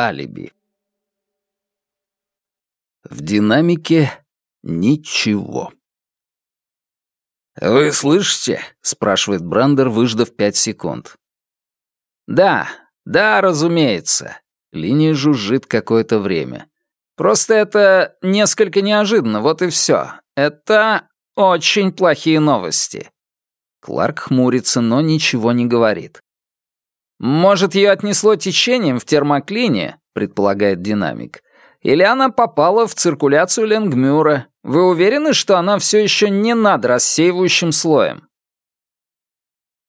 Алиби. В динамике ничего. «Вы слышите?» — спрашивает Брандер, выждав пять секунд. «Да, да, разумеется». Линия жужжит какое-то время. «Просто это несколько неожиданно, вот и все. Это очень плохие новости». Кларк хмурится, но ничего не говорит. «Может, ее отнесло течением в термоклине?» — предполагает динамик. «Или она попала в циркуляцию Ленгмюра. Вы уверены, что она все еще не над рассеивающим слоем?»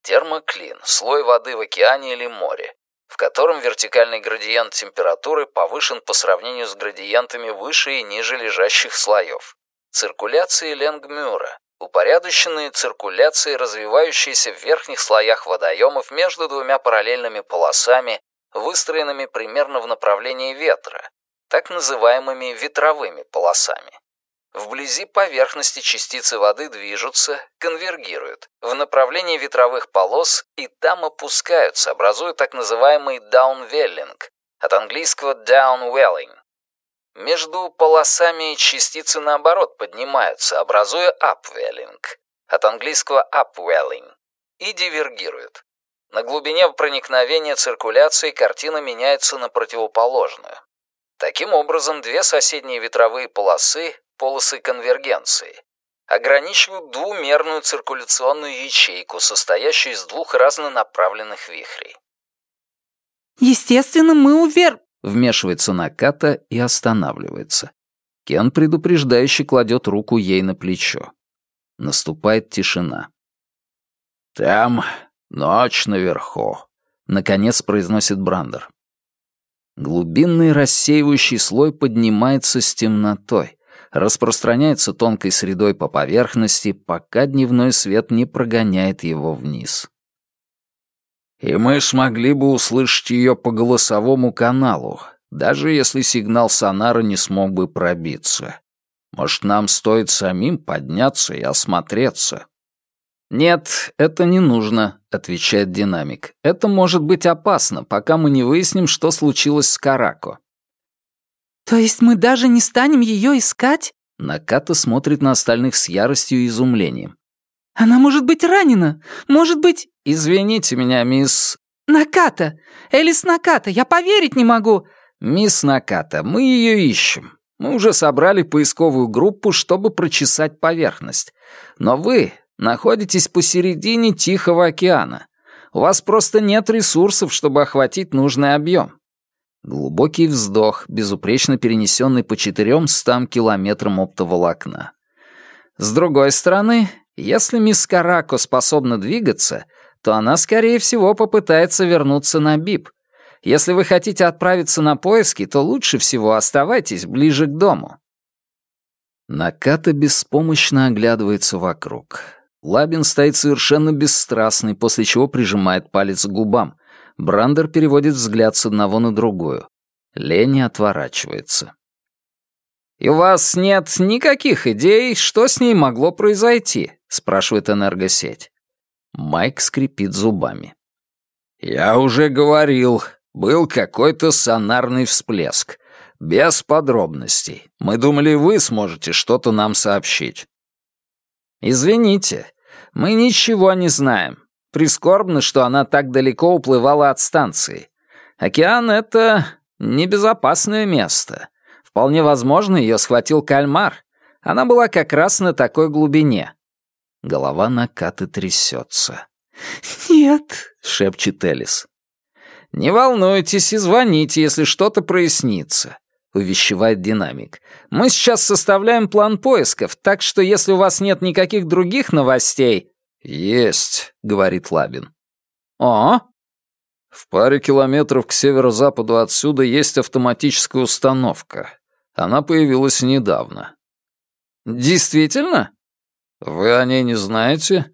Термоклин — слой воды в океане или море, в котором вертикальный градиент температуры повышен по сравнению с градиентами выше и ниже лежащих слоев. Циркуляции Ленгмюра — упорядоченные циркуляции, развивающиеся в верхних слоях водоемов между двумя параллельными полосами, выстроенными примерно в направлении ветра, так называемыми ветровыми полосами. Вблизи поверхности частицы воды движутся, конвергируют в направлении ветровых полос и там опускаются, образуя так называемый даунвеллинг, от английского downwelling. Между полосами частицы наоборот поднимаются, образуя upwelling, от английского upwelling, и дивергируют. На глубине проникновения циркуляции картина меняется на противоположную. Таким образом, две соседние ветровые полосы полосы конвергенции, ограничивают двумерную циркуляционную ячейку, состоящую из двух разнонаправленных вихрей. «Естественно, мы увер...» — вмешивается Наката и останавливается. Кен предупреждающе кладет руку ей на плечо. Наступает тишина. «Там ночь наверху», — наконец произносит Брандер. Глубинный рассеивающий слой поднимается с темнотой, распространяется тонкой средой по поверхности, пока дневной свет не прогоняет его вниз. И мы смогли бы услышать ее по голосовому каналу, даже если сигнал сонара не смог бы пробиться. Может, нам стоит самим подняться и осмотреться? «Нет, это не нужно», — отвечает динамик. «Это может быть опасно, пока мы не выясним, что случилось с Карако. «То есть мы даже не станем ее искать?» Наката смотрит на остальных с яростью и изумлением. «Она может быть ранена! Может быть...» «Извините меня, мисс...» «Наката! Элис Наката! Я поверить не могу!» «Мисс Наката, мы ее ищем. Мы уже собрали поисковую группу, чтобы прочесать поверхность. Но вы находитесь посередине Тихого океана. У вас просто нет ресурсов, чтобы охватить нужный объем. Глубокий вздох, безупречно перенесенный по четырем стам километрам оптоволокна. С другой стороны, если мисс Карако способна двигаться, то она, скорее всего, попытается вернуться на БИП. Если вы хотите отправиться на поиски, то лучше всего оставайтесь ближе к дому. Наката беспомощно оглядывается вокруг. Лабин стоит совершенно бесстрастный, после чего прижимает палец к губам, Брандер переводит взгляд с одного на другую. Лени отворачивается. «И у вас нет никаких идей, что с ней могло произойти?» — спрашивает энергосеть. Майк скрипит зубами. «Я уже говорил, был какой-то сонарный всплеск. Без подробностей. Мы думали, вы сможете что-то нам сообщить». «Извините, мы ничего не знаем. Прискорбно, что она так далеко уплывала от станции. Океан — это небезопасное место. Вполне возможно, ее схватил кальмар. Она была как раз на такой глубине. Голова Накаты трясется. «Нет», — шепчет Элис. «Не волнуйтесь и звоните, если что-то прояснится», — увещевает динамик. «Мы сейчас составляем план поисков, так что если у вас нет никаких других новостей, «Есть», — говорит Лабин. «О?» «В паре километров к северо-западу отсюда есть автоматическая установка. Она появилась недавно». «Действительно?» «Вы о ней не знаете?»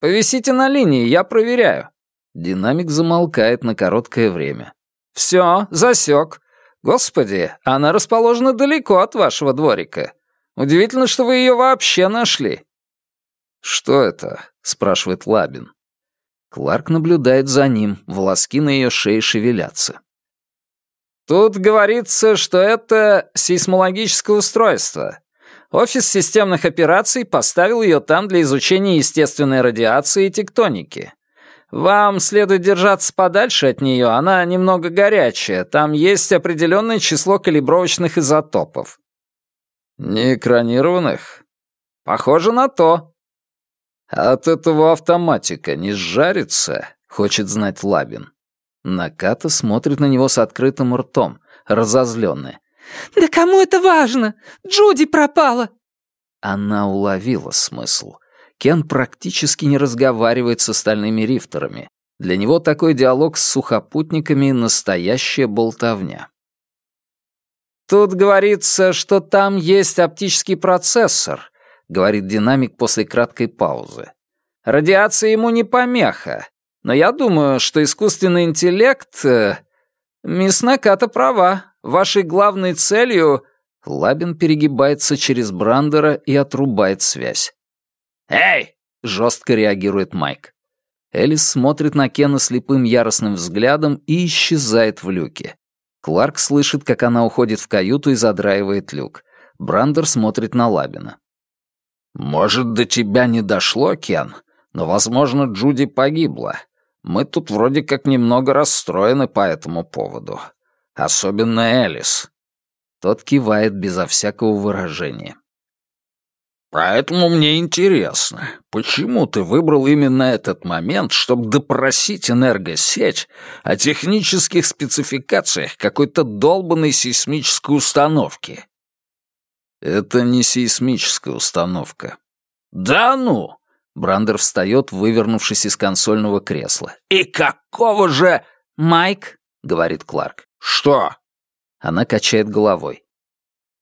«Повисите на линии, я проверяю». Динамик замолкает на короткое время. «Все, засек. Господи, она расположена далеко от вашего дворика. Удивительно, что вы ее вообще нашли». «Что это?» — спрашивает Лабин. Кларк наблюдает за ним, волоски на ее шее шевелятся. «Тут говорится, что это сейсмологическое устройство. Офис системных операций поставил ее там для изучения естественной радиации и тектоники. Вам следует держаться подальше от нее, она немного горячая, там есть определенное число калибровочных изотопов». «Не экранированных?» «Похоже на то». «От этого автоматика не сжарится?» — хочет знать Лабин. Наката смотрит на него с открытым ртом, разозленная. «Да кому это важно? Джуди пропала!» Она уловила смысл. Кен практически не разговаривает с остальными рифтерами. Для него такой диалог с сухопутниками — настоящая болтовня. «Тут говорится, что там есть оптический процессор», — говорит динамик после краткой паузы. «Радиация ему не помеха, но я думаю, что искусственный интеллект... Э, мисс Наката права. Вашей главной целью...» Лабин перегибается через Брандера и отрубает связь. «Эй!» — жестко реагирует Майк. Элис смотрит на Кена слепым яростным взглядом и исчезает в люке. Кларк слышит, как она уходит в каюту и задраивает люк. Брандер смотрит на Лабина. «Может, до тебя не дошло, Кен, но, возможно, Джуди погибла. Мы тут вроде как немного расстроены по этому поводу. Особенно Элис. Тот кивает безо всякого выражения. Поэтому мне интересно, почему ты выбрал именно этот момент, чтобы допросить энергосеть о технических спецификациях какой-то долбанной сейсмической установки? Это не сейсмическая установка. Да ну! Брандер встает, вывернувшись из консольного кресла. «И какого же...» «Майк», — говорит Кларк. «Что?» Она качает головой.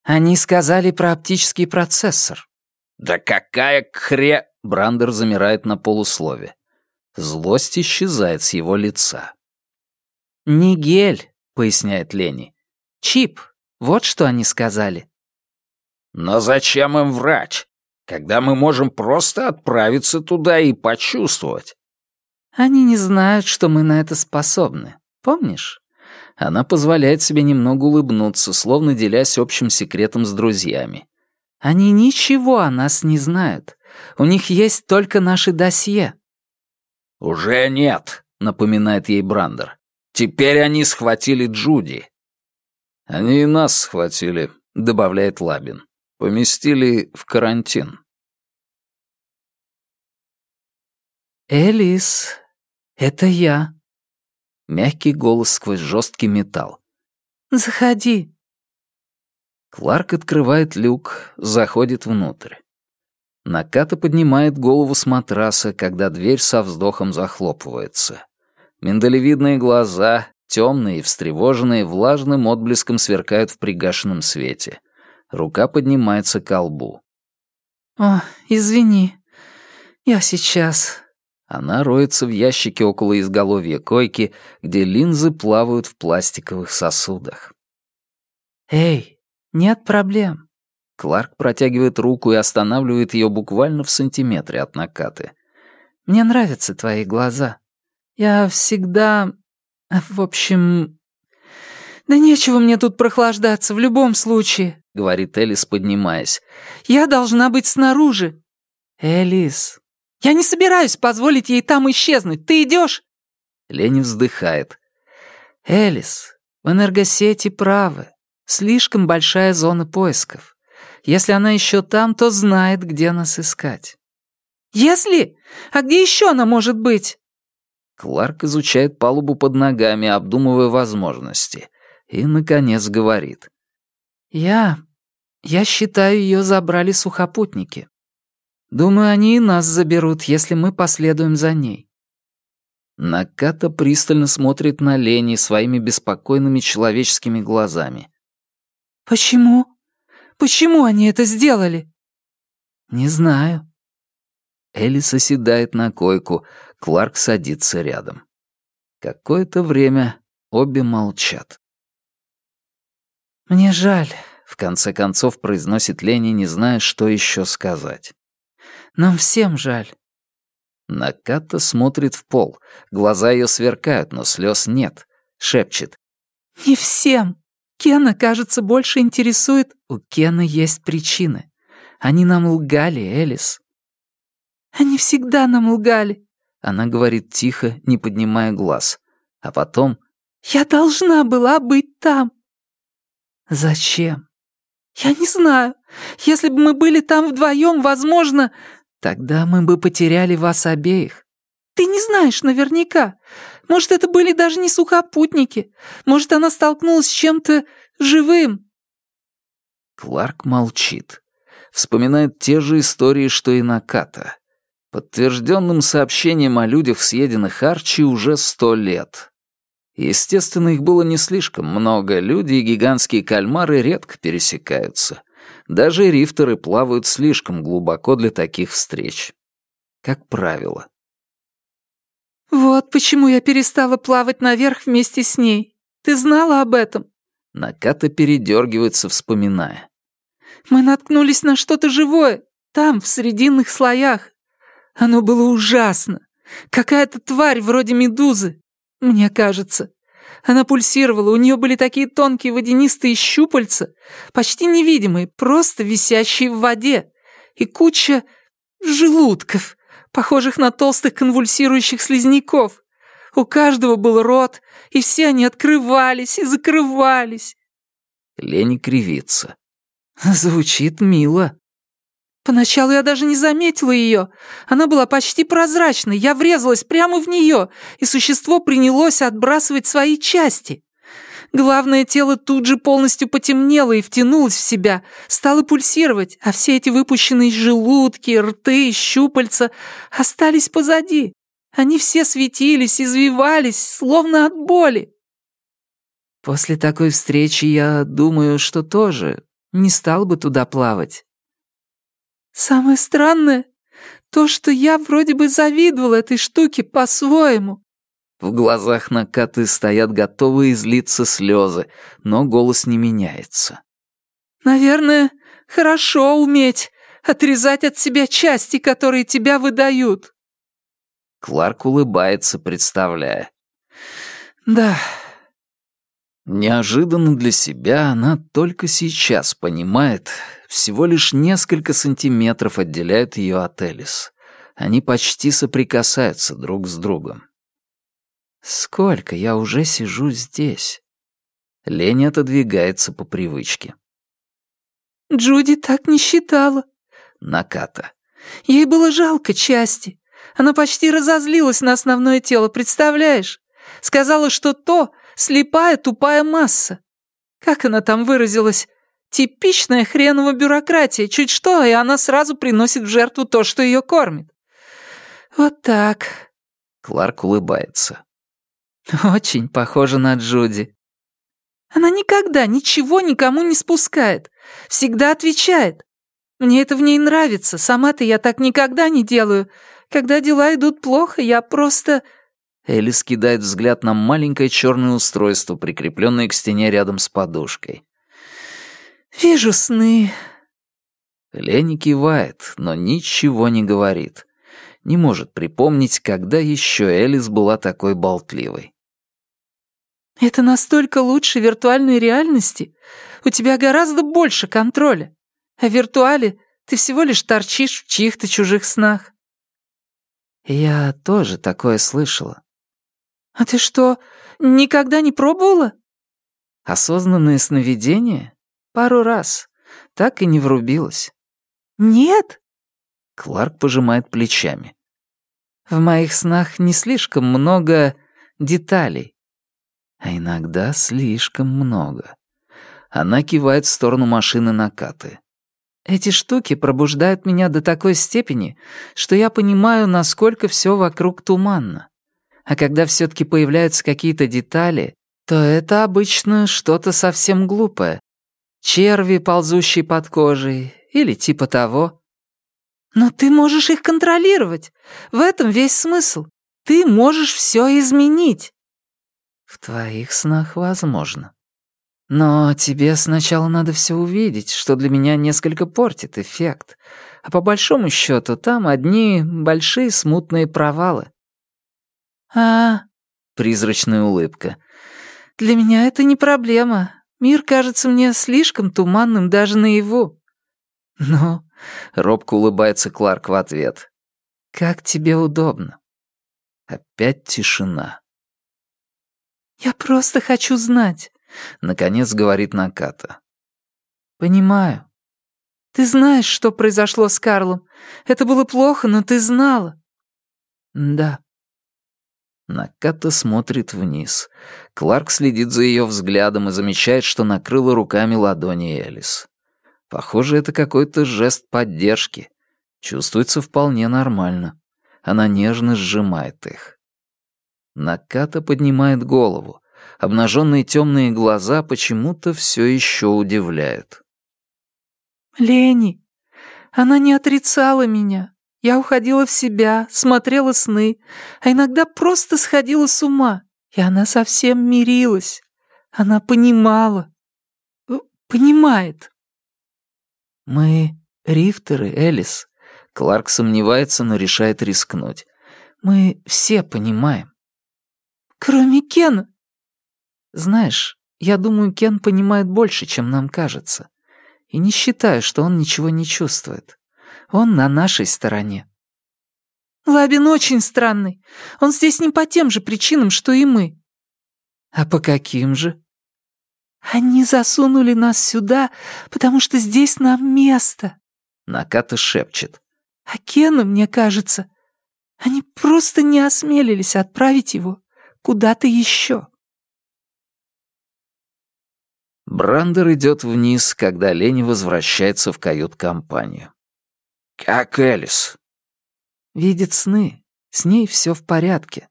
«Они сказали про оптический процессор». «Да какая хре...» Брандер замирает на полуслове. Злость исчезает с его лица. «Не гель», — поясняет Лени. «Чип. Вот что они сказали». «Но зачем им врать? Когда мы можем просто отправиться туда и почувствовать. Они не знают, что мы на это способны. Помнишь? Она позволяет себе немного улыбнуться, словно делясь общим секретом с друзьями. Они ничего о нас не знают. У них есть только наши досье. «Уже нет», — напоминает ей Брандер. «Теперь они схватили Джуди». «Они и нас схватили», — добавляет Лабин. Поместили в карантин. «Элис, это я». Мягкий голос сквозь жесткий металл. «Заходи». Кларк открывает люк, заходит внутрь. Наката поднимает голову с матраса, когда дверь со вздохом захлопывается. Миндалевидные глаза, темные и встревоженные, влажным отблеском сверкают в пригашенном свете. Рука поднимается к колбу. «О, извини. Я сейчас...» Она роется в ящике около изголовья койки, где линзы плавают в пластиковых сосудах. «Эй, нет проблем». Кларк протягивает руку и останавливает ее буквально в сантиметре от накаты. «Мне нравятся твои глаза. Я всегда... В общем... Да нечего мне тут прохлаждаться в любом случае. — говорит Элис, поднимаясь. «Я должна быть снаружи». «Элис, я не собираюсь позволить ей там исчезнуть. Ты идешь?» Лени вздыхает. «Элис, в энергосети правы. Слишком большая зона поисков. Если она еще там, то знает, где нас искать». «Если? А где еще она может быть?» Кларк изучает палубу под ногами, обдумывая возможности. И, наконец, говорит. «Я... я считаю, ее забрали сухопутники. Думаю, они и нас заберут, если мы последуем за ней». Наката пристально смотрит на Лени своими беспокойными человеческими глазами. «Почему? Почему они это сделали?» «Не знаю». Элис оседает на койку, Кларк садится рядом. Какое-то время обе молчат. «Мне жаль», — В конце концов произносит Лени, не зная, что еще сказать. «Нам всем жаль». Наката смотрит в пол. Глаза ее сверкают, но слез нет. Шепчет. «Не всем. Кена, кажется, больше интересует...» «У Кена есть причины. Они нам лгали, Элис». «Они всегда нам лгали», — она говорит тихо, не поднимая глаз. А потом... «Я должна была быть там». «Зачем?» «Я не знаю. Если бы мы были там вдвоем, возможно...» «Тогда мы бы потеряли вас обеих». «Ты не знаешь наверняка. Может, это были даже не сухопутники. Может, она столкнулась с чем-то живым». Кларк молчит. Вспоминает те же истории, что и Наката. Подтвержденным сообщением о людях, съеденных Арчи, уже сто лет. Естественно, их было не слишком много, люди и гигантские кальмары редко пересекаются. Даже рифтеры плавают слишком глубоко для таких встреч. Как правило. «Вот почему я перестала плавать наверх вместе с ней. Ты знала об этом?» Наката передергивается, вспоминая. «Мы наткнулись на что-то живое, там, в срединных слоях. Оно было ужасно. Какая-то тварь вроде медузы, мне кажется. Она пульсировала, у нее были такие тонкие водянистые щупальца, почти невидимые, просто висящие в воде, и куча желудков, похожих на толстых конвульсирующих слизняков. У каждого был рот, и все они открывались и закрывались. Лени кривится. Звучит мило. Поначалу я даже не заметила ее. Она была почти прозрачной, я врезалась прямо в нее, и существо принялось отбрасывать свои части. Главное тело тут же полностью потемнело и втянулось в себя, стало пульсировать, а все эти выпущенные желудки, рты, щупальца остались позади. Они все светились, извивались, словно от боли. После такой встречи я думаю, что тоже не стал бы туда плавать. Самое странное — то, что я вроде бы завидовал этой штуке по-своему. В глазах Накаты стоят готовые излиться слезы, но голос не меняется. «Наверное, хорошо уметь отрезать от себя части, которые тебя выдают». Кларк улыбается, представляя. «Да, Неожиданно для себя она только сейчас понимает, всего лишь несколько сантиметров отделяют ее от Элис. Они почти соприкасаются друг с другом. «Сколько я уже сижу здесь?» Леня отодвигается по привычке. «Джуди так не считала». Наката. «Ей было жалко части. Она почти разозлилась на основное тело, представляешь? Сказала, что то Слепая тупая масса. Как она там выразилась? Типичная хренова бюрократия. Чуть что, и она сразу приносит в жертву то, что ее кормит. Вот так. Кларк улыбается. Очень похоже на Джуди. Она никогда ничего никому не спускает. Всегда отвечает. Мне это в ней нравится. Сама-то я так никогда не делаю. Когда дела идут плохо, я просто... Элис кидает взгляд на маленькое черное устройство, прикрепленное к стене рядом с подушкой. «Вижу сны». Лени кивает, но ничего не говорит. Не может припомнить, когда еще Элис была такой болтливой. «Это настолько лучше виртуальной реальности. У тебя гораздо больше контроля. А в виртуале ты всего лишь торчишь в чьих-то чужих снах». «Я тоже такое слышала. «А ты что, никогда не пробовала?» «Осознанное сновидение? Пару раз. Так и не врубилась». «Нет?» Кларк пожимает плечами. «В моих снах не слишком много деталей, а иногда слишком много». Она кивает в сторону машины накаты. «Эти штуки пробуждают меня до такой степени, что я понимаю, насколько все вокруг туманно. А когда все-таки появляются какие-то детали, то это обычно что-то совсем глупое. Черви, ползущие под кожей, или типа того. Но ты можешь их контролировать. В этом весь смысл. Ты можешь все изменить. В твоих снах возможно. Но тебе сначала надо все увидеть, что для меня несколько портит эффект. А по большому счету там одни большие смутные провалы. А, призрачная улыбка. Для меня это не проблема. Мир кажется мне слишком туманным даже наяву. Ну, робко улыбается Кларк в ответ. Как тебе удобно. Опять тишина. «Я просто хочу знать», — наконец говорит Наката. «Понимаю. Ты знаешь, что произошло с Карлом. Это было плохо, но ты знала». «Да». Наката смотрит вниз. Кларк следит за ее взглядом и замечает, что накрыла руками ладони Элис. Похоже, это какой-то жест поддержки. Чувствуется вполне нормально. Она нежно сжимает их. Наката поднимает голову. Обнаженные темные глаза почему-то все еще удивляют. «Лени, она не отрицала меня. Я уходила в себя, смотрела сны, а иногда просто сходила с ума, и она совсем мирилась. Она понимала. Э, понимает». «Мы рифтеры, Элис». Кларк сомневается, но решает рискнуть. «Мы все понимаем. Кроме Кена. Знаешь, я думаю, Кен понимает больше, чем нам кажется. И не считаю, что он ничего не чувствует. Он на нашей стороне. Лабин очень странный. Он здесь не по тем же причинам, что и мы. А по каким же? Они засунули нас сюда, потому что здесь нам место. Наката шепчет. А Кена, мне кажется, они просто не осмелились отправить его куда-то еще. Брандер идет вниз, когда Лени возвращается в кают-компанию. «Как Элис?» «Видит сны. С ней все в порядке».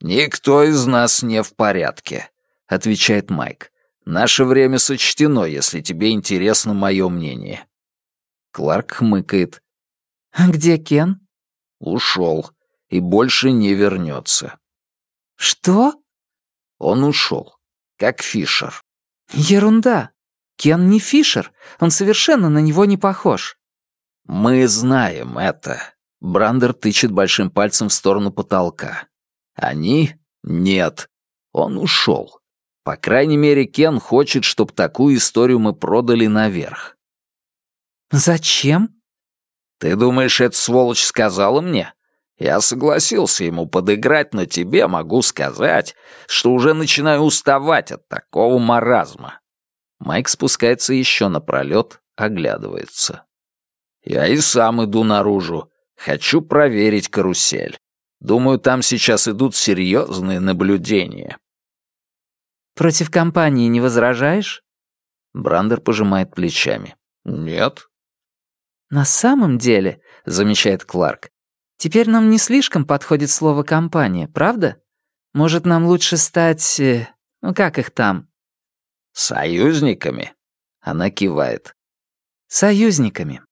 «Никто из нас не в порядке», — отвечает Майк. «Наше время сочтено, если тебе интересно мое мнение». Кларк хмыкает. «Где Кен?» «Ушел и больше не вернется». «Что?» Он ушел, как Фишер. «Ерунда. Кен не Фишер. Он совершенно на него не похож». «Мы знаем это». Брандер тычет большим пальцем в сторону потолка. «Они? Нет. Он ушел. По крайней мере, Кен хочет, чтобы такую историю мы продали наверх». «Зачем?» «Ты думаешь, эта сволочь сказала мне? Я согласился ему подыграть, но тебе могу сказать, что уже начинаю уставать от такого маразма. Майк спускается еще напролет, оглядывается. Я и сам иду наружу. Хочу проверить карусель. Думаю, там сейчас идут серьезные наблюдения. Против компании не возражаешь? Брандер пожимает плечами. Нет. На самом деле, замечает Кларк, Теперь нам не слишком подходит слово «компания», правда? Может, нам лучше стать... Э, ну, как их там?» «Союзниками?» Она кивает. «Союзниками.